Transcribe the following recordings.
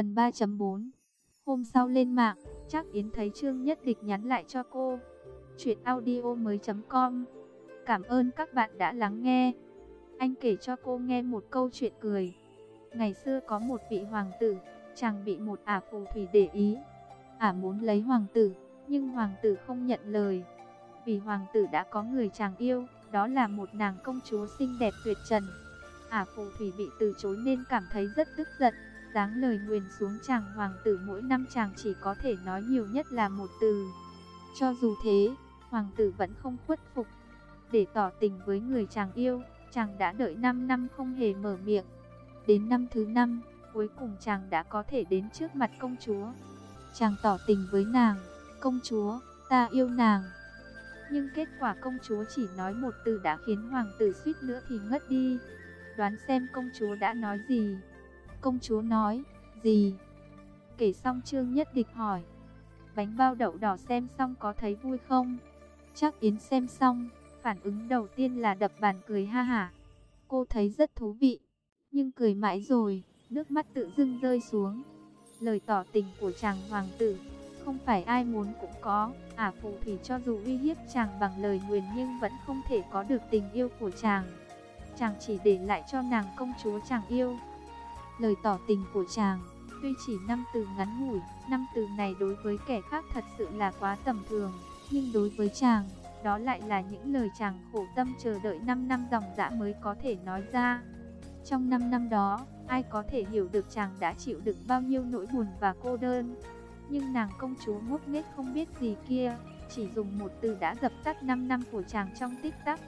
Phần 3.4 Hôm sau lên mạng, chắc Yến thấy Trương Nhất Địch nhắn lại cho cô. Chuyện audio mới com Cảm ơn các bạn đã lắng nghe. Anh kể cho cô nghe một câu chuyện cười. Ngày xưa có một vị hoàng tử, chàng bị một ả phù thủy để ý. Ả muốn lấy hoàng tử, nhưng hoàng tử không nhận lời. Vì hoàng tử đã có người chàng yêu, đó là một nàng công chúa xinh đẹp tuyệt trần. Ả phù thủy bị từ chối nên cảm thấy rất tức giận, dáng lời nguyền xuống chàng hoàng tử mỗi năm chàng chỉ có thể nói nhiều nhất là một từ. Cho dù thế, hoàng tử vẫn không khuất phục. Để tỏ tình với người chàng yêu, chàng đã đợi 5 năm không hề mở miệng. Đến năm thứ năm, cuối cùng chàng đã có thể đến trước mặt công chúa. Chàng tỏ tình với nàng, công chúa, ta yêu nàng. Nhưng kết quả công chúa chỉ nói một từ đã khiến hoàng tử suýt nữa thì ngất đi. Đoán xem công chúa đã nói gì. Công chúa nói, gì? Kể xong Trương Nhất Địch hỏi. Bánh bao đậu đỏ xem xong có thấy vui không? Chắc Yến xem xong, phản ứng đầu tiên là đập bàn cười ha hả. Cô thấy rất thú vị, nhưng cười mãi rồi, nước mắt tự dưng rơi xuống. Lời tỏ tình của chàng hoàng tử, không phải ai muốn cũng có. Ả à, phù thủy cho dù uy hiếp chàng bằng lời nguyền nhưng vẫn không thể có được tình yêu của chàng. Chàng chỉ để lại cho nàng công chúa chàng yêu. Lời tỏ tình của chàng, tuy chỉ năm từ ngắn ngủi, năm từ này đối với kẻ khác thật sự là quá tầm thường, nhưng đối với chàng, đó lại là những lời chàng khổ tâm chờ đợi 5 năm dòng dã mới có thể nói ra. Trong 5 năm đó, ai có thể hiểu được chàng đã chịu đựng bao nhiêu nỗi buồn và cô đơn. Nhưng nàng công chúa ngốc nghếch không biết gì kia, chỉ dùng một từ đã dập tắt 5 năm của chàng trong tích tắc.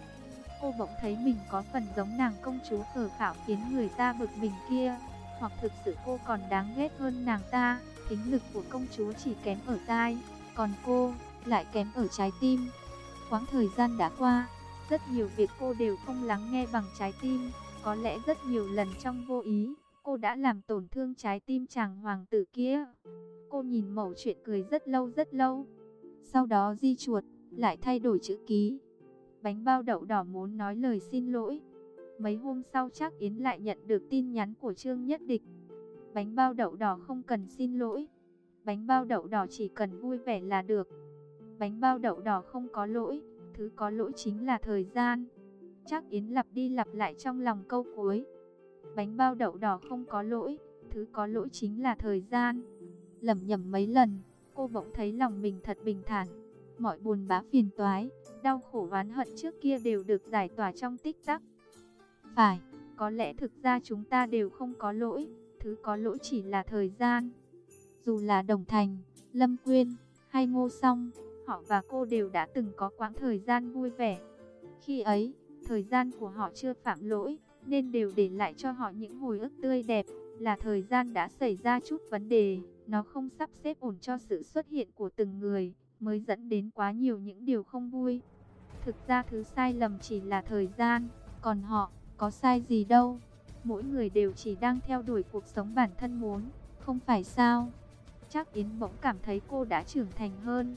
Cô bỗng thấy mình có phần giống nàng công chúa khờ khảo khiến người ta bực mình kia, hoặc thực sự cô còn đáng ghét hơn nàng ta, thính lực của công chúa chỉ kém ở tai, còn cô lại kém ở trái tim. Quãng thời gian đã qua, rất nhiều việc cô đều không lắng nghe bằng trái tim, có lẽ rất nhiều lần trong vô ý, cô đã làm tổn thương trái tim chàng hoàng tử kia. Cô nhìn mẩu chuyện cười rất lâu rất lâu. Sau đó di chuột, lại thay đổi chữ ký. Bánh bao đậu đỏ muốn nói lời xin lỗi. Mấy hôm sau chắc Yến lại nhận được tin nhắn của Trương Nhất Địch. Bánh bao đậu đỏ không cần xin lỗi. Bánh bao đậu đỏ chỉ cần vui vẻ là được. Bánh bao đậu đỏ không có lỗi, thứ có lỗi chính là thời gian. Chắc Yến lặp đi lặp lại trong lòng câu cuối. Bánh bao đậu đỏ không có lỗi, thứ có lỗi chính là thời gian. Lầm nhầm mấy lần, cô bỗng thấy lòng mình thật bình thản. Mọi buồn bã phiền toái, đau khổ oán hận trước kia đều được giải tỏa trong tích tắc. Phải, có lẽ thực ra chúng ta đều không có lỗi, thứ có lỗi chỉ là thời gian. Dù là Đồng Thành, Lâm Quyên hay Ngô Song, họ và cô đều đã từng có quãng thời gian vui vẻ. Khi ấy, thời gian của họ chưa phạm lỗi, nên đều để lại cho họ những hồi ức tươi đẹp, là thời gian đã xảy ra chút vấn đề, nó không sắp xếp ổn cho sự xuất hiện của từng người, mới dẫn đến quá nhiều những điều không vui. Thực ra thứ sai lầm chỉ là thời gian, còn họ, có sai gì đâu. Mỗi người đều chỉ đang theo đuổi cuộc sống bản thân muốn, không phải sao? Chắc Yến bỗng cảm thấy cô đã trưởng thành hơn,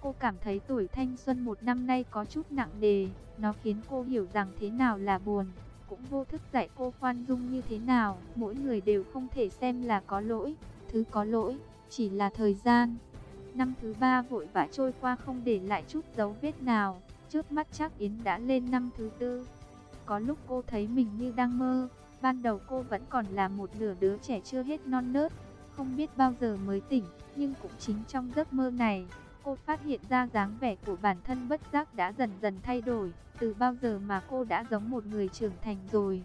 Cô cảm thấy tuổi thanh xuân một năm nay có chút nặng nề, nó khiến cô hiểu rằng thế nào là buồn, cũng vô thức dạy cô khoan dung như thế nào. Mỗi người đều không thể xem là có lỗi, thứ có lỗi, chỉ là thời gian. Năm thứ ba vội vã trôi qua không để lại chút dấu vết nào, trước mắt chắc Yến đã lên năm thứ tư. Có lúc cô thấy mình như đang mơ, ban đầu cô vẫn còn là một nửa đứa trẻ chưa hết non nớt, không biết bao giờ mới tỉnh, nhưng cũng chính trong giấc mơ này, cô phát hiện ra dáng vẻ của bản thân bất giác đã dần dần thay đổi, từ bao giờ mà cô đã giống một người trưởng thành rồi.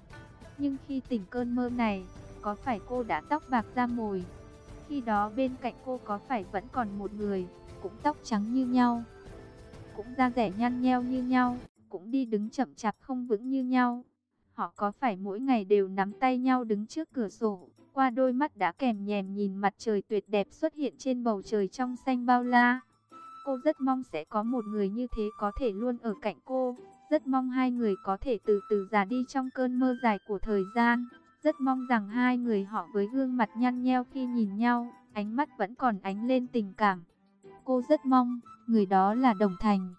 Nhưng khi tỉnh cơn mơ này, có phải cô đã tóc bạc da mồi? Khi đó bên cạnh cô có phải vẫn còn một người, cũng tóc trắng như nhau, cũng da rẻ nhăn nheo như nhau, cũng đi đứng chậm chạp không vững như nhau. Họ có phải mỗi ngày đều nắm tay nhau đứng trước cửa sổ, qua đôi mắt đã kèm nhèm nhìn mặt trời tuyệt đẹp xuất hiện trên bầu trời trong xanh bao la. Cô rất mong sẽ có một người như thế có thể luôn ở cạnh cô. Rất mong hai người có thể từ từ già đi trong cơn mơ dài của thời gian. Rất mong rằng hai người họ với gương mặt nhăn nheo khi nhìn nhau, ánh mắt vẫn còn ánh lên tình cảm. Cô rất mong, người đó là Đồng Thành.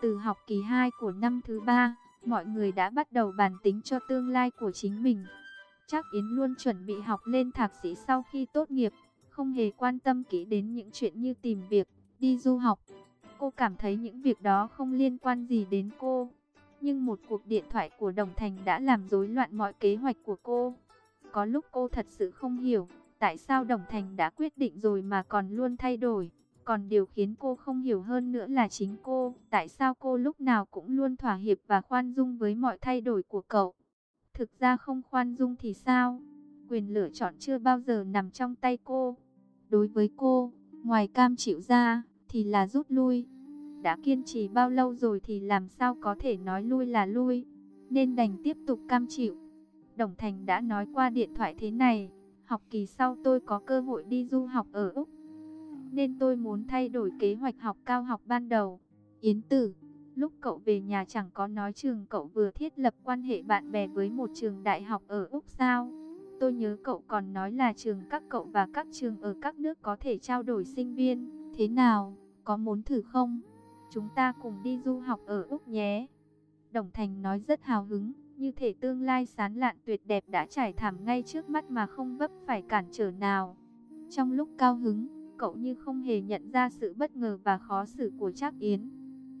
Từ học kỳ 2 của năm thứ ba, mọi người đã bắt đầu bàn tính cho tương lai của chính mình. Chắc Yến luôn chuẩn bị học lên thạc sĩ sau khi tốt nghiệp, không hề quan tâm kỹ đến những chuyện như tìm việc, đi du học. Cô cảm thấy những việc đó không liên quan gì đến cô. Nhưng một cuộc điện thoại của Đồng Thành đã làm rối loạn mọi kế hoạch của cô. Có lúc cô thật sự không hiểu, tại sao Đồng Thành đã quyết định rồi mà còn luôn thay đổi. Còn điều khiến cô không hiểu hơn nữa là chính cô, tại sao cô lúc nào cũng luôn thỏa hiệp và khoan dung với mọi thay đổi của cậu. Thực ra không khoan dung thì sao? Quyền lựa chọn chưa bao giờ nằm trong tay cô. Đối với cô, ngoài cam chịu ra, thì là rút lui. Đã kiên trì bao lâu rồi thì làm sao có thể nói lui là lui, nên đành tiếp tục cam chịu. Đồng Thành đã nói qua điện thoại thế này, học kỳ sau tôi có cơ hội đi du học ở Úc. Nên tôi muốn thay đổi kế hoạch học cao học ban đầu. Yến Tử, lúc cậu về nhà chẳng có nói trường cậu vừa thiết lập quan hệ bạn bè với một trường đại học ở Úc sao? Tôi nhớ cậu còn nói là trường các cậu và các trường ở các nước có thể trao đổi sinh viên. Thế nào, có muốn thử không? Chúng ta cùng đi du học ở Úc nhé. Đồng Thành nói rất hào hứng, như thể tương lai sán lạn tuyệt đẹp đã trải thảm ngay trước mắt mà không vấp phải cản trở nào. Trong lúc cao hứng, cậu như không hề nhận ra sự bất ngờ và khó xử của Trác Yến.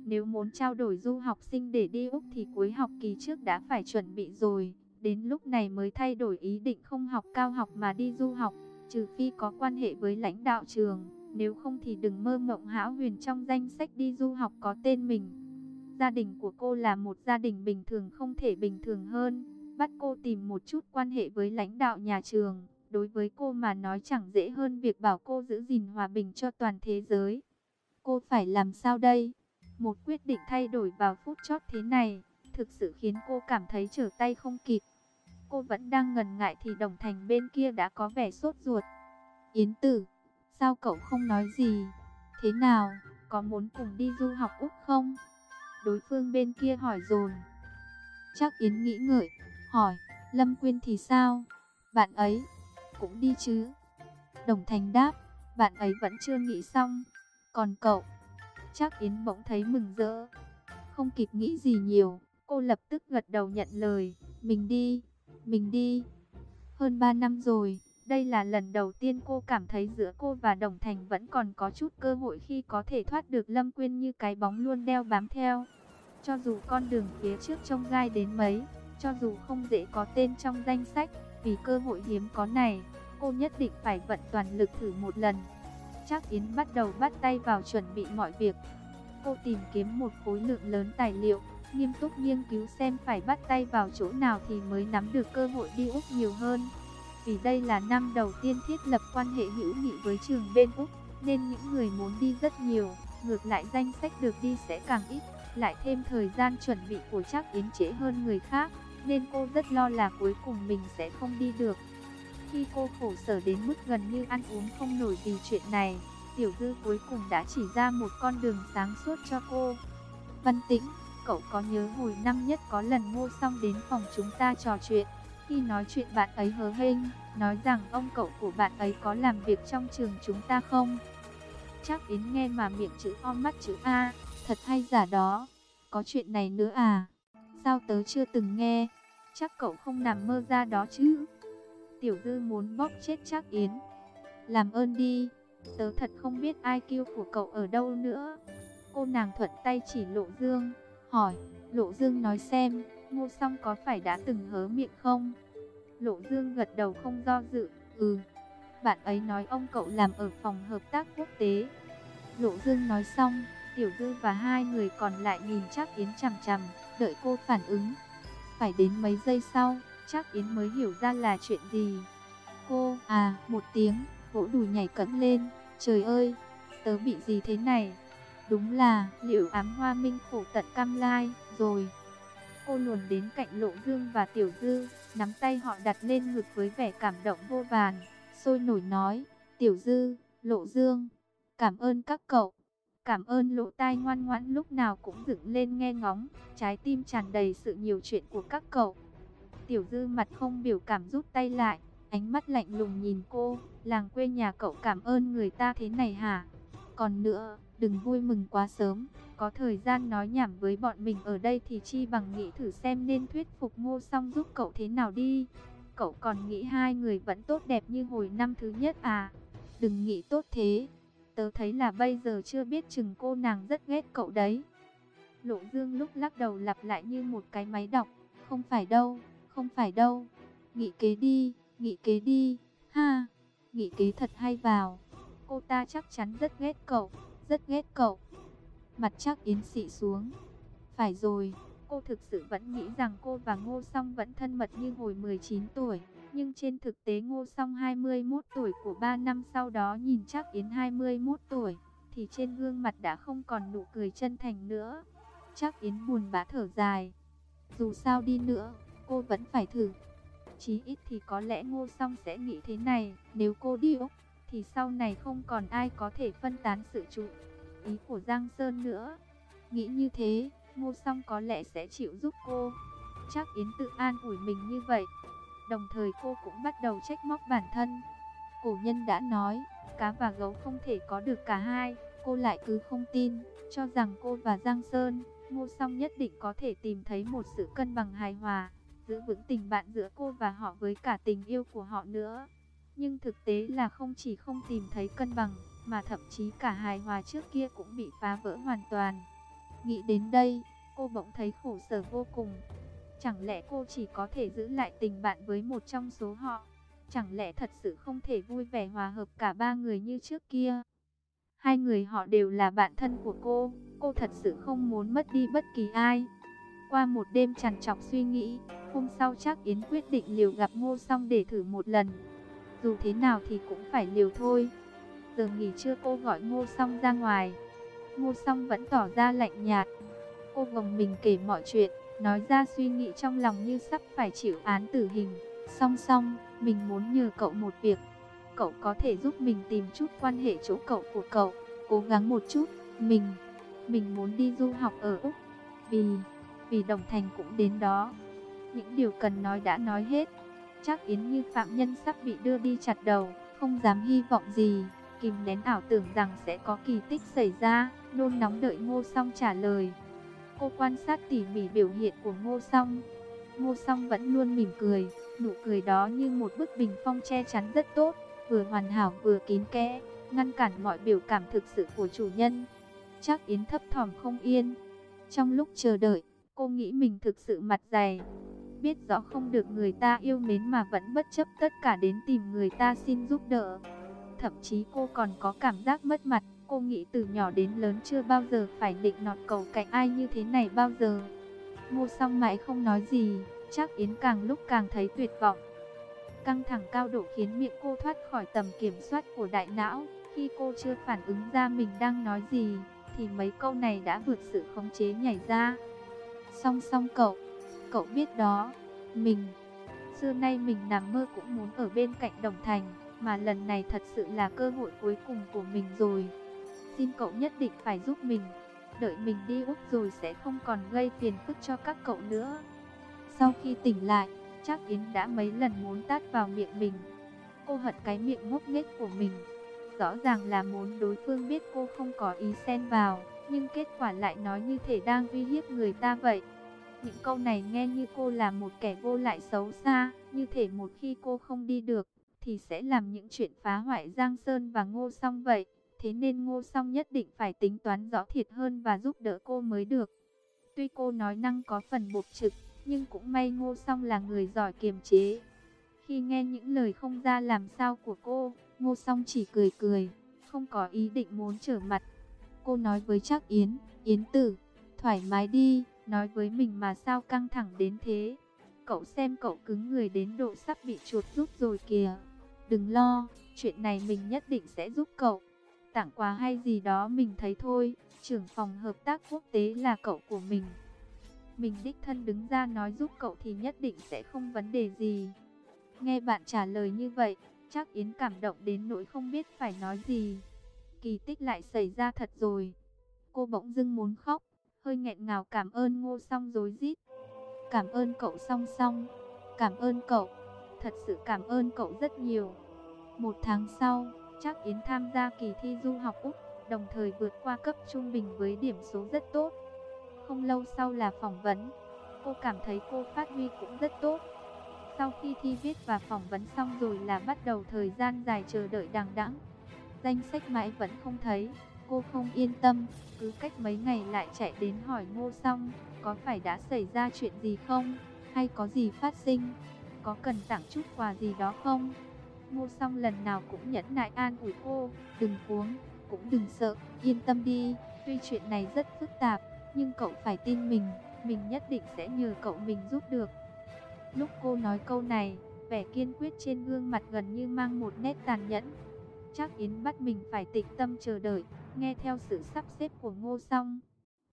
Nếu muốn trao đổi du học sinh để đi Úc thì cuối học kỳ trước đã phải chuẩn bị rồi, đến lúc này mới thay đổi ý định không học cao học mà đi du học, trừ phi có quan hệ với lãnh đạo trường. Nếu không thì đừng mơ mộng hão huyền trong danh sách đi du học có tên mình. Gia đình của cô là một gia đình bình thường không thể bình thường hơn. Bắt cô tìm một chút quan hệ với lãnh đạo nhà trường. Đối với cô mà nói chẳng dễ hơn việc bảo cô giữ gìn hòa bình cho toàn thế giới. Cô phải làm sao đây? Một quyết định thay đổi vào phút chót thế này, thực sự khiến cô cảm thấy trở tay không kịp. Cô vẫn đang ngần ngại thì đồng thành bên kia đã có vẻ sốt ruột. Yến tử Sao cậu không nói gì? Thế nào, có muốn cùng đi du học Úc không? Đối phương bên kia hỏi dồn. Chắc Yến nghĩ ngợi, hỏi, Lâm Quyên thì sao? Bạn ấy, cũng đi chứ? Đồng Thành đáp, bạn ấy vẫn chưa nghĩ xong. Còn cậu, chắc Yến bỗng thấy mừng rỡ. Không kịp nghĩ gì nhiều, cô lập tức gật đầu nhận lời, mình đi, mình đi. Hơn 3 năm rồi, đây là lần đầu tiên cô cảm thấy giữa cô và Đồng Thành vẫn còn có chút cơ hội khi có thể thoát được Lâm Quyên như cái bóng luôn đeo bám theo. Cho dù con đường phía trước trông gai đến mấy, cho dù không dễ có tên trong danh sách, vì cơ hội hiếm có này, cô nhất định phải vận toàn lực thử một lần. Chắc Yến bắt đầu bắt tay vào chuẩn bị mọi việc. Cô tìm kiếm một khối lượng lớn tài liệu, nghiêm túc nghiên cứu xem phải bắt tay vào chỗ nào thì mới nắm được cơ hội đi Úc nhiều hơn. Vì đây là năm đầu tiên thiết lập quan hệ hữu nghị với trường bên Úc, nên những người muốn đi rất nhiều, ngược lại danh sách được đi sẽ càng ít, lại thêm thời gian chuẩn bị của chắc Yến trễ hơn người khác, nên cô rất lo là cuối cùng mình sẽ không đi được. Khi cô khổ sở đến mức gần như ăn uống không nổi vì chuyện này, Tiểu Dư cuối cùng đã chỉ ra một con đường sáng suốt cho cô. Văn Tĩnh, cậu có nhớ hồi năm nhất có lần ngô xong đến phòng chúng ta trò chuyện, khi nói chuyện bạn ấy hớ hênh, nói rằng ông cậu của bạn ấy có làm việc trong trường chúng ta không? Chắc Yến nghe mà miệng chữ O mắt chữ A, thật hay giả đó. Có chuyện này nữa à? Sao tớ chưa từng nghe? Chắc cậu không nằm mơ ra đó chứ? Tiểu Dư muốn bóp chết chắc Yến. Làm ơn đi, tớ thật không biết IQ của cậu ở đâu nữa. Cô nàng thuận tay chỉ Lộ Dương, hỏi, Lộ Dương nói xem, Ngô Song có phải đã từng hớ miệng không? Lộ Dương gật đầu không do dự, ừ. Bạn ấy nói ông cậu làm ở phòng hợp tác quốc tế. Lộ Dương nói xong, Tiểu Dư và hai người còn lại nhìn chắc Yến chằm chằm, đợi cô phản ứng. Phải đến mấy giây sau, chắc Yến mới hiểu ra là chuyện gì. Cô, à, một tiếng, vỗ đùi nhảy cẫng lên, trời ơi, tớ bị gì thế này? Đúng là, liệu ám hoa minh khổ tận cam lai, rồi. Cô luồn đến cạnh Lộ Dương và Tiểu Dư, nắm tay họ đặt lên ngực với vẻ cảm động vô vàn, sôi nổi nói, Tiểu Dư, Lộ Dương, cảm ơn các cậu. Cảm ơn lỗ tai ngoan ngoãn lúc nào cũng dựng lên nghe ngóng, trái tim tràn đầy sự nhiều chuyện của các cậu. Tiểu Dư mặt không biểu cảm rút tay lại, ánh mắt lạnh lùng nhìn cô, làng quê nhà cậu cảm ơn người ta thế này hả? Còn nữa, đừng vui mừng quá sớm, có thời gian nói nhảm với bọn mình ở đây thì chi bằng nghĩ thử xem nên thuyết phục ngô song giúp cậu thế nào đi. cậu còn nghĩ hai người vẫn tốt đẹp như hồi năm thứ nhất à? Đừng nghĩ tốt thế. Tớ thấy là bây giờ chưa biết chừng cô nàng rất ghét cậu đấy. Lộ Dương lúc lắc đầu lặp lại như một cái máy đọc. Không phải đâu, không phải đâu. Nghĩ kế đi, nghĩ kế đi, ha. Nghĩ kế thật hay vào. Cô ta chắc chắn rất ghét cậu, rất ghét cậu. Mặt chắc yến xị xuống. Phải rồi, cô thực sự vẫn nghĩ rằng cô và Ngô Song vẫn thân mật như hồi 19 tuổi. Nhưng trên thực tế Ngô Song 21 tuổi của 3 năm sau đó nhìn chắc Yến 21 tuổi, thì trên gương mặt đã không còn nụ cười chân thành nữa. Chắc Yến buồn bã thở dài. Dù sao đi nữa, cô vẫn phải thử. Chí ít thì có lẽ Ngô Song sẽ nghĩ thế này, nếu cô đi Úc, thì sau này không còn ai có thể phân tán sự chú ý của Giang Sơn nữa. Nghĩ như thế, Ngô Song có lẽ sẽ chịu giúp cô. Chắc Yến tự an ủi mình như vậy. Đồng thời cô cũng bắt đầu trách móc bản thân. Cổ nhân đã nói, cá và gấu không thể có được cả hai. Cô lại cứ không tin, cho rằng cô và Giang Sơn, Ngô Song nhất định có thể tìm thấy một sự cân bằng hài hòa, giữ vững tình bạn giữa cô và họ với cả tình yêu của họ nữa. Nhưng thực tế là không chỉ không tìm thấy cân bằng, mà thậm chí cả hài hòa trước kia cũng bị phá vỡ hoàn toàn. Nghĩ đến đây, cô bỗng thấy khổ sở vô cùng. Chẳng lẽ cô chỉ có thể giữ lại tình bạn với một trong số họ? Chẳng lẽ thật sự không thể vui vẻ hòa hợp cả ba người như trước kia? Hai người họ đều là bạn thân của cô, cô thật sự không muốn mất đi bất kỳ ai. Qua một đêm trằn trọc suy nghĩ, hôm sau chắc Yến quyết định liều gặp Ngô Song để thử một lần. Dù thế nào thì cũng phải liều thôi. Giờ nghỉ trưa cô gọi Ngô Song ra ngoài. Ngô Song vẫn tỏ ra lạnh nhạt. Cô gồng mình kể mọi chuyện, nói ra suy nghĩ trong lòng như sắp phải chịu án tử hình. Song song, mình muốn nhờ cậu một việc. Cậu có thể giúp mình tìm chút quan hệ chỗ cậu của cậu, cố gắng một chút. Mình, mình muốn đi du học ở Úc. Vì, vì Đồng Thành cũng đến đó. Những điều cần nói đã nói hết. Chắc Yến như phạm nhân sắp bị đưa đi chặt đầu, không dám hy vọng gì kìm nén ảo tưởng rằng sẽ có kỳ tích xảy ra, nôn nóng đợi Ngô Song trả lời. Cô quan sát tỉ mỉ biểu hiện của Ngô Song. Ngô Song vẫn luôn mỉm cười, nụ cười đó như một bức bình phong che chắn rất tốt, vừa hoàn hảo vừa kín kẽ, ngăn cản mọi biểu cảm thực sự của chủ nhân. Chắc Yến thấp thỏm không yên. Trong lúc chờ đợi, cô nghĩ mình thực sự mặt dày. Biết rõ không được người ta yêu mến mà vẫn bất chấp tất cả đến tìm người ta xin giúp đỡ. Thậm chí cô còn có cảm giác mất mặt. Cô nghĩ từ nhỏ đến lớn chưa bao giờ phải định nọt cầu cạnh ai như thế này bao giờ. Ngô song mãi không nói gì, chắc Yến càng lúc càng thấy tuyệt vọng. Căng thẳng cao độ khiến miệng cô thoát khỏi tầm kiểm soát của đại não. Khi cô chưa phản ứng ra mình đang nói gì, thì mấy câu này đã vượt sự khống chế nhảy ra. Song song cậu, cậu biết đó, mình, xưa nay mình nằm mơ cũng muốn ở bên cạnh đồng thành mà lần này thật sự là cơ hội cuối cùng của mình rồi. Xin cậu nhất định phải giúp mình, đợi mình đi Úc rồi sẽ không còn gây phiền phức cho các cậu nữa. Sau khi tỉnh lại, chắc Yến đã mấy lần muốn tát vào miệng mình. Cô hận cái miệng ngốc nghếch của mình. Rõ ràng là muốn đối phương biết cô không có ý xen vào, nhưng kết quả lại nói như thể đang uy hiếp người ta vậy. Những câu này nghe như cô là một kẻ vô lại xấu xa, như thể một khi cô không đi được, thì sẽ làm những chuyện phá hoại Giang Sơn và Ngô Song vậy. Thế nên Ngô Song nhất định phải tính toán rõ thiệt hơn và giúp đỡ cô mới được. Tuy cô nói năng có phần bộc trực, nhưng cũng may Ngô Song là người giỏi kiềm chế. Khi nghe những lời không ra làm sao của cô, Ngô Song chỉ cười cười, không có ý định muốn trở mặt. Cô nói với Trác Yến, Yến tử, thoải mái đi, nói với mình mà sao căng thẳng đến thế. Cậu xem cậu cứng người đến độ sắp bị chuột rút rồi kìa. Đừng lo, chuyện này mình nhất định sẽ giúp cậu. Tặng quà hay gì đó mình thấy thôi, trưởng phòng hợp tác quốc tế là cậu của mình. Mình đích thân đứng ra nói giúp cậu thì nhất định sẽ không vấn đề gì. Nghe bạn trả lời như vậy, chắc Yến cảm động đến nỗi không biết phải nói gì. Kỳ tích lại xảy ra thật rồi. Cô bỗng dưng muốn khóc, hơi nghẹn ngào cảm ơn ngô song dối rít Cảm ơn cậu song song, cảm ơn cậu. Thật sự cảm ơn cậu rất nhiều. Một tháng sau, chắc Yến tham gia kỳ thi du học Úc, đồng thời vượt qua cấp trung bình với điểm số rất tốt. Không lâu sau là phỏng vấn, cô cảm thấy cô phát huy cũng rất tốt. Sau khi thi viết và phỏng vấn xong rồi là bắt đầu thời gian dài chờ đợi đằng đẵng. Danh sách mãi vẫn không thấy, cô không yên tâm, cứ cách mấy ngày lại chạy đến hỏi Ngô Song, có phải đã xảy ra chuyện gì không, hay có gì phát sinh, có cần tặng chút quà gì đó không? Ngô Song lần nào cũng nhẫn nại an ủi cô, đừng cuống, cũng đừng sợ, yên tâm đi, tuy chuyện này rất phức tạp, nhưng cậu phải tin mình, mình nhất định sẽ nhờ cậu mình giúp được. Lúc cô nói câu này, vẻ kiên quyết trên gương mặt gần như mang một nét tàn nhẫn. Chắc Yến bắt mình phải tịch tâm chờ đợi, nghe theo sự sắp xếp của Ngô Song.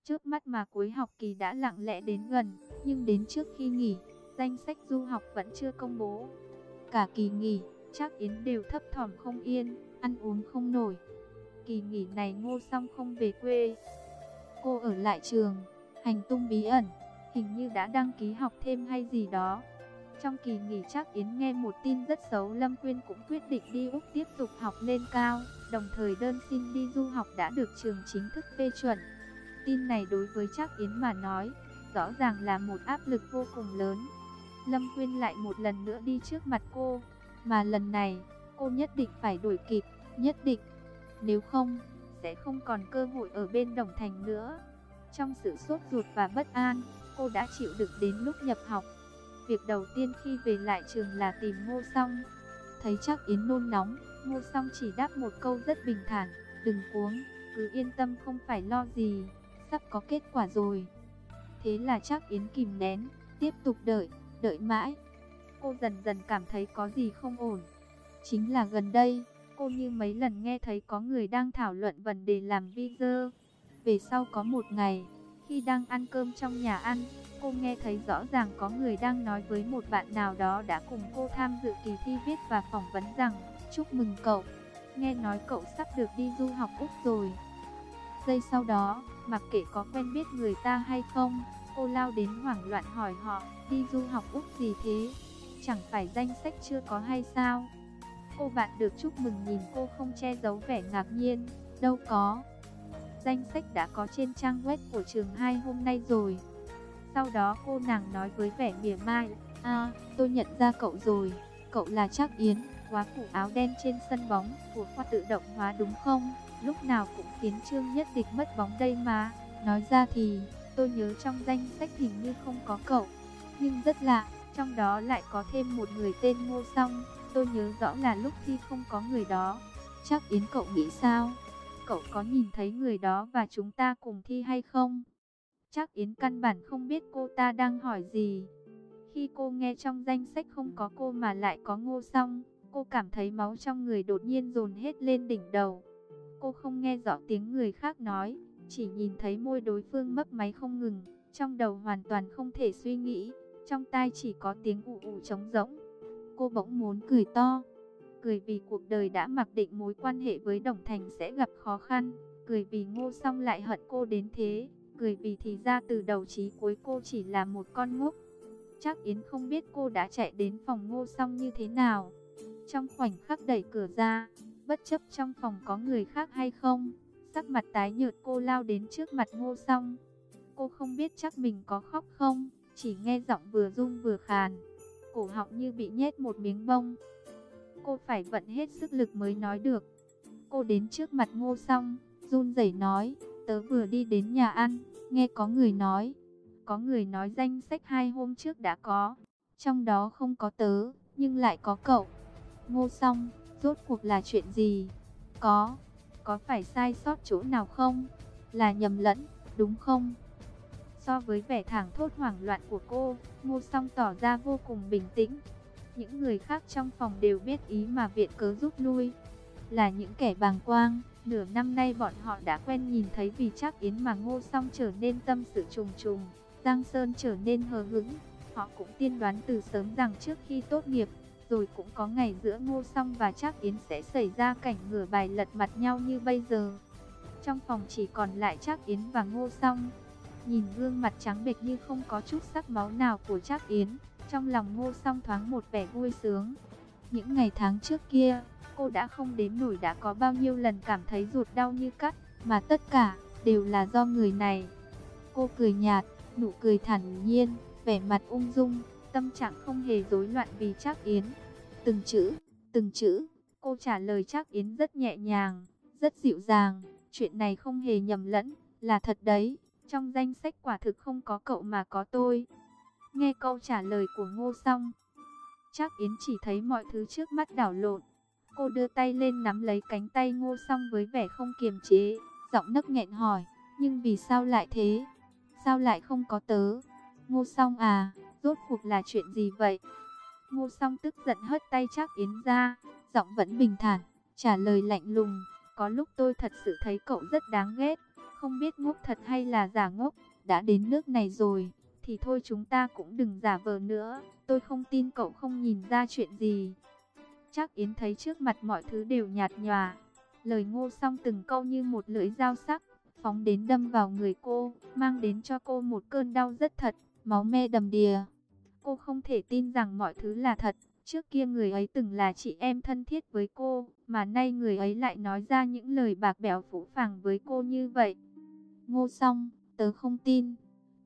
Trước mắt mà cuối học kỳ đã lặng lẽ đến gần, nhưng đến trước khi nghỉ, danh sách du học vẫn chưa công bố. Cả kỳ nghỉ, chắc Yến đều thấp thỏm không yên, ăn uống không nổi. Kỳ nghỉ này Ngô Song không về quê. Cô ở lại trường, hành tung bí ẩn, hình như đã đăng ký học thêm hay gì đó. Trong kỳ nghỉ chắc Yến nghe một tin rất xấu Lâm Quyên cũng quyết định đi Úc tiếp tục học lên cao, đồng thời đơn xin đi du học đã được trường chính thức phê chuẩn. Tin này đối với chắc Yến mà nói, rõ ràng là một áp lực vô cùng lớn. Lâm Quyên lại một lần nữa đi trước mặt cô, mà lần này, cô nhất định phải đuổi kịp, nhất định. Nếu không, sẽ không còn cơ hội ở bên Đồng Thành nữa. Trong sự sốt ruột và bất an, cô đã chịu đựng đến lúc nhập học. Việc đầu tiên khi về lại trường là tìm Ngô Song. Thấy chắc Yến nôn nóng, Ngô Song chỉ đáp một câu rất bình thản, đừng cuống, cứ yên tâm không phải lo gì, sắp có kết quả rồi. Thế là chắc Yến kìm nén, tiếp tục đợi, đợi mãi. Cô dần dần cảm thấy có gì không ổn. Chính là gần đây, cô như mấy lần nghe thấy có người đang thảo luận vấn đề làm visa. Về sau có một ngày, khi đang ăn cơm trong nhà ăn, cô nghe thấy rõ ràng có người đang nói với một bạn nào đó đã cùng cô tham dự kỳ thi viết và phỏng vấn rằng Chúc mừng cậu, nghe nói cậu sắp được đi du học Úc rồi. Giây sau đó, mặc kệ có quen biết người ta hay không, cô lao đến hoảng loạn hỏi họ, đi du học Úc gì thế? Chẳng phải danh sách chưa có hay sao? Cô bạn được chúc mừng nhìn cô không che giấu vẻ ngạc nhiên, đâu có. Danh sách đã có trên trang web của trường hai hôm nay rồi. Sau đó cô nàng nói với vẻ mỉa mai, à, tôi nhận ra cậu rồi, cậu là Trác Yến, quá phủ áo đen trên sân bóng của khoa tự động hóa đúng không? Lúc nào cũng khiến Trương Nhất Địch mất bóng đây mà. Nói ra thì, tôi nhớ trong danh sách hình như không có cậu, nhưng rất lạ, trong đó lại có thêm một người tên Ngô Song. Tôi nhớ rõ là lúc thi không có người đó. Chắc Yến cậu nghĩ sao? Cậu có nhìn thấy người đó và chúng ta cùng thi hay không? Chắc Yến căn bản không biết cô ta đang hỏi gì. Khi cô nghe trong danh sách không có cô mà lại có ngô song, cô cảm thấy máu trong người đột nhiên dồn hết lên đỉnh đầu. Cô không nghe rõ tiếng người khác nói, chỉ nhìn thấy môi đối phương mấp máy không ngừng, trong đầu hoàn toàn không thể suy nghĩ, trong tai chỉ có tiếng ù ù trống rỗng. Cô bỗng muốn cười to, cười vì cuộc đời đã mặc định mối quan hệ với Đồng Thành sẽ gặp khó khăn, cười vì ngô song lại hận cô đến thế, cười vì thì ra từ đầu chí cuối cô chỉ là một con ngốc. Chắc Yến không biết cô đã chạy đến phòng ngô song như thế nào. Trong khoảnh khắc đẩy cửa ra, bất chấp trong phòng có người khác hay không, sắc mặt tái nhợt cô lao đến trước mặt ngô song. Cô không biết chắc mình có khóc không, chỉ nghe giọng vừa rung vừa khàn, cổ họng như bị nhét một miếng bông. Cô phải vận hết sức lực mới nói được. Cô đến trước mặt ngô song, run rẩy nói, tớ vừa đi đến nhà ăn, nghe có người nói, có người nói danh sách hai hôm trước đã có, trong đó không có tớ, nhưng lại có cậu. Ngô song, rốt cuộc là chuyện gì? Có, có phải sai sót chỗ nào không? Là nhầm lẫn, đúng không? So với vẻ thẳng thốt hoảng loạn của cô, Ngô Song tỏ ra vô cùng bình tĩnh. Những người khác trong phòng đều biết ý mà viện cớ rút lui. Là những kẻ bàng quang, nửa năm nay bọn họ đã quen nhìn thấy vì chắc Yến mà Ngô Song trở nên tâm sự trùng trùng, Giang Sơn trở nên hờ hững. Họ cũng tiên đoán từ sớm rằng trước khi tốt nghiệp, rồi cũng có ngày giữa Ngô Song và Trác Yến sẽ xảy ra cảnh ngửa bài lật mặt nhau như bây giờ. Trong phòng chỉ còn lại Trác Yến và Ngô Song. Nhìn gương mặt trắng bệch như không có chút sắc máu nào của Trác Yến, trong lòng Ngô Song thoáng một vẻ vui sướng. Những ngày tháng trước kia, cô đã không đếm nổi đã có bao nhiêu lần cảm thấy ruột đau như cắt, mà tất cả đều là do người này. Cô cười nhạt, nụ cười thản nhiên, vẻ mặt ung dung, tâm trạng không hề rối loạn vì Trác Yến. Từng chữ, từng chữ, cô trả lời Trác Yến rất nhẹ nhàng, rất dịu dàng, chuyện này không hề nhầm lẫn, là thật đấy, trong danh sách quả thực không có cậu mà có tôi. Nghe câu trả lời của Ngô Song, Trác Yến chỉ thấy mọi thứ trước mắt đảo lộn. Cô đưa tay lên nắm lấy cánh tay Ngô Song với vẻ không kiềm chế, giọng nấc nghẹn hỏi, nhưng vì sao lại thế? Sao lại không có tớ? Ngô Song à, rốt cuộc là chuyện gì vậy? Ngô Song tức giận hất tay Trác Yến ra, giọng vẫn bình thản, trả lời lạnh lùng, có lúc tôi thật sự thấy cậu rất đáng ghét, không biết ngốc thật hay là giả ngốc, đã đến nước này rồi, thì thôi chúng ta cũng đừng giả vờ nữa, tôi không tin cậu không nhìn ra chuyện gì. Chắc Yến thấy trước mặt mọi thứ đều nhạt nhòa, lời ngô song từng câu như một lưỡi dao sắc, phóng đến đâm vào người cô, mang đến cho cô một cơn đau rất thật, máu me đầm đìa. Cô không thể tin rằng mọi thứ là thật, trước kia người ấy từng là chị em thân thiết với cô, mà nay người ấy lại nói ra những lời bạc bẽo phũ phàng với cô như vậy. Ngô song, tớ không tin,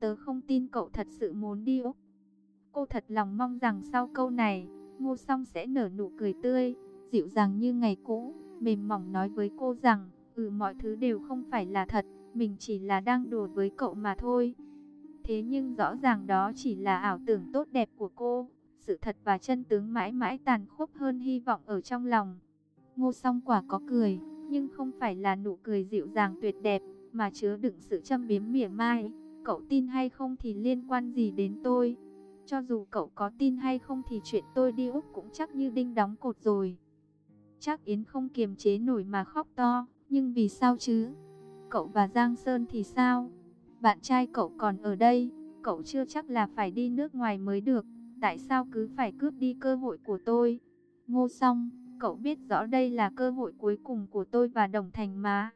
tớ không tin cậu thật sự muốn đi Úc. Cô thật lòng mong rằng sau câu này, Ngô Song sẽ nở nụ cười tươi, dịu dàng như ngày cũ, mềm mỏng nói với cô rằng, ừ mọi thứ đều không phải là thật, mình chỉ là đang đùa với cậu mà thôi. Thế nhưng rõ ràng đó chỉ là ảo tưởng tốt đẹp của cô, sự thật và chân tướng mãi mãi tàn khốc hơn hy vọng ở trong lòng. Ngô Song quả có cười, nhưng không phải là nụ cười dịu dàng tuyệt đẹp, mà chứa đựng sự châm biếm mỉa mai. Cậu tin hay không thì liên quan gì đến tôi? Cho dù cậu có tin hay không thì chuyện tôi đi Úc cũng chắc như đinh đóng cột rồi. Chắc Yến không kiềm chế nổi mà khóc to, nhưng vì sao chứ? Cậu và Giang Sơn thì sao? Bạn trai cậu còn ở đây, cậu chưa chắc là phải đi nước ngoài mới được, tại sao cứ phải cướp đi cơ hội của tôi? Ngô Song, cậu biết rõ đây là cơ hội cuối cùng của tôi và Đồng Thành mà.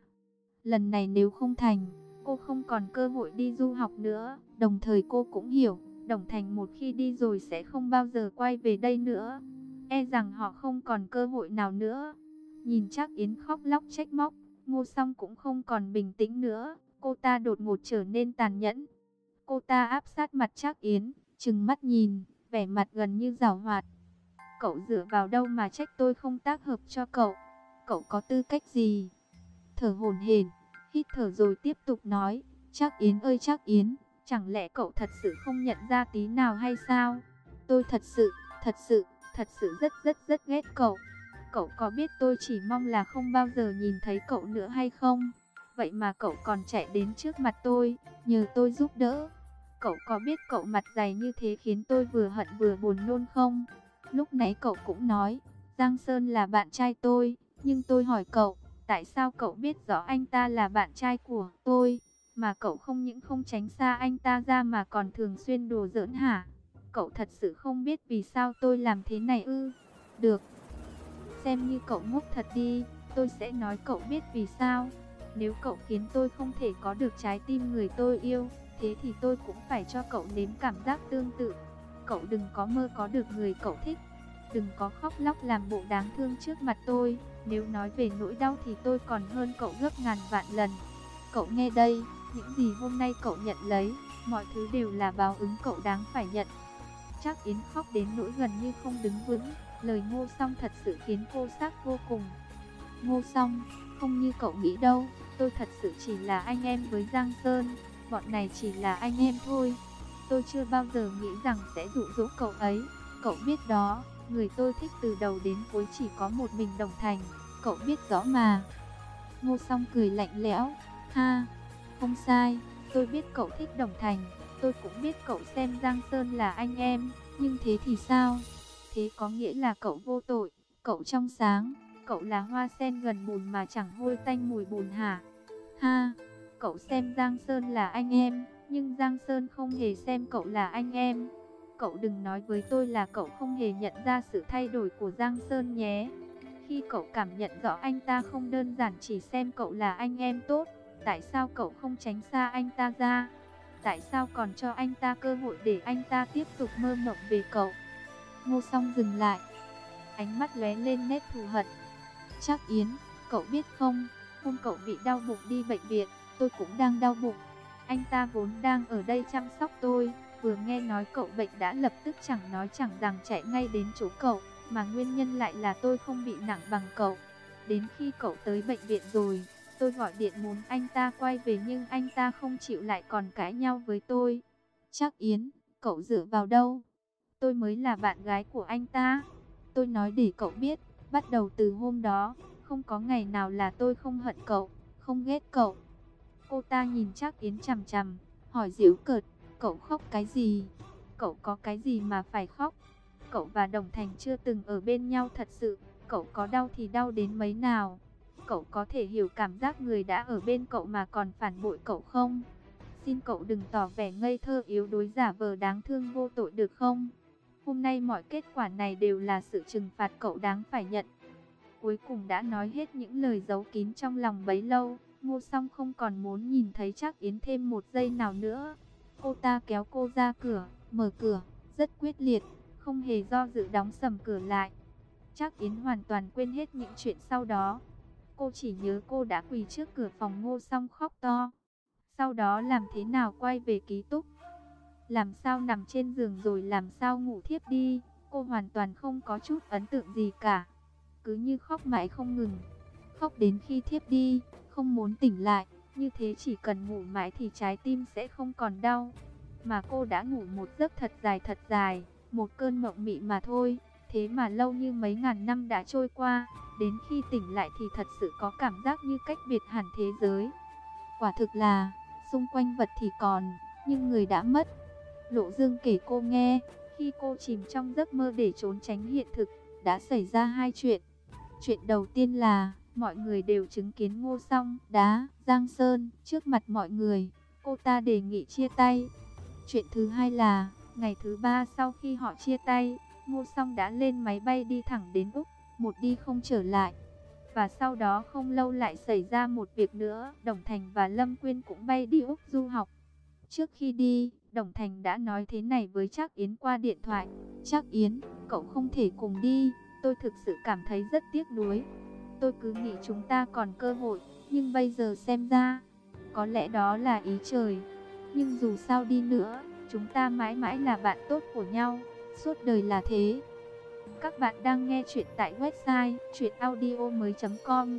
Lần này nếu không thành, cô không còn cơ hội đi du học nữa, đồng thời cô cũng hiểu, Đồng Thành một khi đi rồi sẽ không bao giờ quay về đây nữa. E rằng họ không còn cơ hội nào nữa. Nhìn chắc Yến khóc lóc trách móc, Ngô Song cũng không còn bình tĩnh nữa. Cô ta đột ngột trở nên tàn nhẫn. Cô ta áp sát mặt chắc Yến, trừng mắt nhìn, vẻ mặt gần như rào hoạt. Cậu dựa vào đâu mà trách tôi không tác hợp cho cậu? Cậu có tư cách gì? Thở hổn hển, hít thở rồi tiếp tục nói, chắc Yến ơi chắc Yến, Chẳng lẽ cậu thật sự không nhận ra tí nào hay sao? Tôi thật sự, thật sự, thật sự rất rất rất ghét cậu. Cậu có biết tôi chỉ mong là không bao giờ nhìn thấy cậu nữa hay không? Vậy mà cậu còn chạy đến trước mặt tôi, nhờ tôi giúp đỡ. Cậu có biết cậu mặt dày như thế khiến tôi vừa hận vừa buồn nôn không? Lúc nãy cậu cũng nói, Giang Sơn là bạn trai tôi, nhưng tôi hỏi cậu, tại sao cậu biết rõ anh ta là bạn trai của tôi? Mà cậu không những không tránh xa anh ta ra mà còn thường xuyên đùa giỡn hả? Cậu thật sự không biết vì sao tôi làm thế này ư? Được. Xem như cậu ngốc thật đi, tôi sẽ nói cậu biết vì sao. Nếu cậu khiến tôi không thể có được trái tim người tôi yêu, thế thì tôi cũng phải cho cậu nếm cảm giác tương tự. Cậu đừng có mơ có được người cậu thích. Đừng có khóc lóc làm bộ đáng thương trước mặt tôi. Nếu nói về nỗi đau thì tôi còn hơn cậu gấp ngàn vạn lần. Cậu nghe đây. Những gì hôm nay cậu nhận lấy, mọi thứ đều là báo ứng cậu đáng phải nhận. Chắc Yến khóc đến nỗi gần như không đứng vững, lời ngô song thật sự khiến cô xác vô cùng. Ngô song, không như cậu nghĩ đâu, tôi thật sự chỉ là anh em với Giang Sơn, bọn này chỉ là anh em thôi. Tôi chưa bao giờ nghĩ rằng sẽ dụ dỗ cậu ấy, cậu biết đó, người tôi thích từ đầu đến cuối chỉ có một mình đồng thành, cậu biết rõ mà. Ngô song cười lạnh lẽo, ha, không sai, tôi biết cậu thích Đồng Thành, tôi cũng biết cậu xem Giang Sơn là anh em, nhưng thế thì sao? Thế có nghĩa là cậu vô tội, cậu trong sáng, cậu là hoa sen gần bùn mà chẳng hôi tanh mùi bùn hả? Ha, cậu xem Giang Sơn là anh em, nhưng Giang Sơn không hề xem cậu là anh em. Cậu đừng nói với tôi là cậu không hề nhận ra sự thay đổi của Giang Sơn nhé. Khi cậu cảm nhận rõ anh ta không đơn giản chỉ xem cậu là anh em tốt, Tại sao cậu không tránh xa anh ta ra? Tại sao còn cho anh ta cơ hội để anh ta tiếp tục mơ mộng về cậu? Ngô song dừng lại. Ánh mắt lóe lên nét thù hận. Chắc Yến, cậu biết không, hôm cậu bị đau bụng đi bệnh viện, tôi cũng đang đau bụng. Anh ta vốn đang ở đây chăm sóc tôi, vừa nghe nói cậu bệnh đã lập tức chẳng nói chẳng rằng chạy ngay đến chỗ cậu, mà nguyên nhân lại là tôi không bị nặng bằng cậu. Đến khi cậu tới bệnh viện rồi, tôi gọi điện muốn anh ta quay về nhưng anh ta không chịu lại còn cãi nhau với tôi. Chắc Yến, cậu dựa vào đâu? Tôi mới là bạn gái của anh ta. Tôi nói để cậu biết, bắt đầu từ hôm đó, không có ngày nào là tôi không hận cậu, không ghét cậu. Cô ta nhìn chắc Yến chằm chằm, hỏi diễu cợt, cậu khóc cái gì? Cậu có cái gì mà phải khóc? Cậu và Đồng Thành chưa từng ở bên nhau thật sự, cậu có đau thì đau đến mấy nào? Cậu có thể hiểu cảm giác người đã ở bên cậu mà còn phản bội cậu không? Xin cậu đừng tỏ vẻ ngây thơ yếu đuối giả vờ đáng thương vô tội được không? Hôm nay mọi kết quả này đều là sự trừng phạt cậu đáng phải nhận. Cuối cùng đã nói hết những lời giấu kín trong lòng bấy lâu, Ngô Song không còn muốn nhìn thấy chắc Yến thêm một giây nào nữa. Cô ta kéo cô ra cửa, mở cửa, rất quyết liệt, không hề do dự đóng sầm cửa lại. Chắc Yến hoàn toàn quên hết những chuyện sau đó. Cô chỉ nhớ cô đã quỳ trước cửa phòng Ngô Song khóc to. Sau đó làm thế nào quay về ký túc? Làm sao nằm trên giường rồi làm sao ngủ thiếp đi? Cô hoàn toàn không có chút ấn tượng gì cả. Cứ như khóc mãi không ngừng. Khóc đến khi thiếp đi, không muốn tỉnh lại. Như thế chỉ cần ngủ mãi thì trái tim sẽ không còn đau. Mà cô đã ngủ một giấc thật dài thật dài, một cơn mộng mị mà thôi. Thế mà lâu như mấy ngàn năm đã trôi qua, đến khi tỉnh lại thì thật sự có cảm giác như cách biệt hẳn thế giới. Quả thực là, xung quanh vật thì còn, nhưng người đã mất. Lộ Dương kể cô nghe, khi cô chìm trong giấc mơ để trốn tránh hiện thực, đã xảy ra hai chuyện. Chuyện đầu tiên là, mọi người đều chứng kiến ngô song, đá, giang sơn, trước mặt mọi người, cô ta đề nghị chia tay. Chuyện thứ hai là, ngày thứ ba sau khi họ chia tay, ngô song đã lên máy bay đi thẳng đến Úc, một đi không trở lại. Và sau đó không lâu lại xảy ra một việc nữa, Đồng Thành và Lâm Quyên cũng bay đi Úc du học. Trước khi đi, Đồng Thành đã nói thế này với Trác Yến qua điện thoại. Trác Yến, cậu không thể cùng đi, tôi thực sự cảm thấy rất tiếc nuối. Tôi cứ nghĩ chúng ta còn cơ hội, nhưng bây giờ xem ra, có lẽ đó là ý trời. Nhưng dù sao đi nữa, chúng ta mãi mãi là bạn tốt của nhau, suốt đời là thế. Các bạn đang nghe chuyện tại website chuyenaudio.com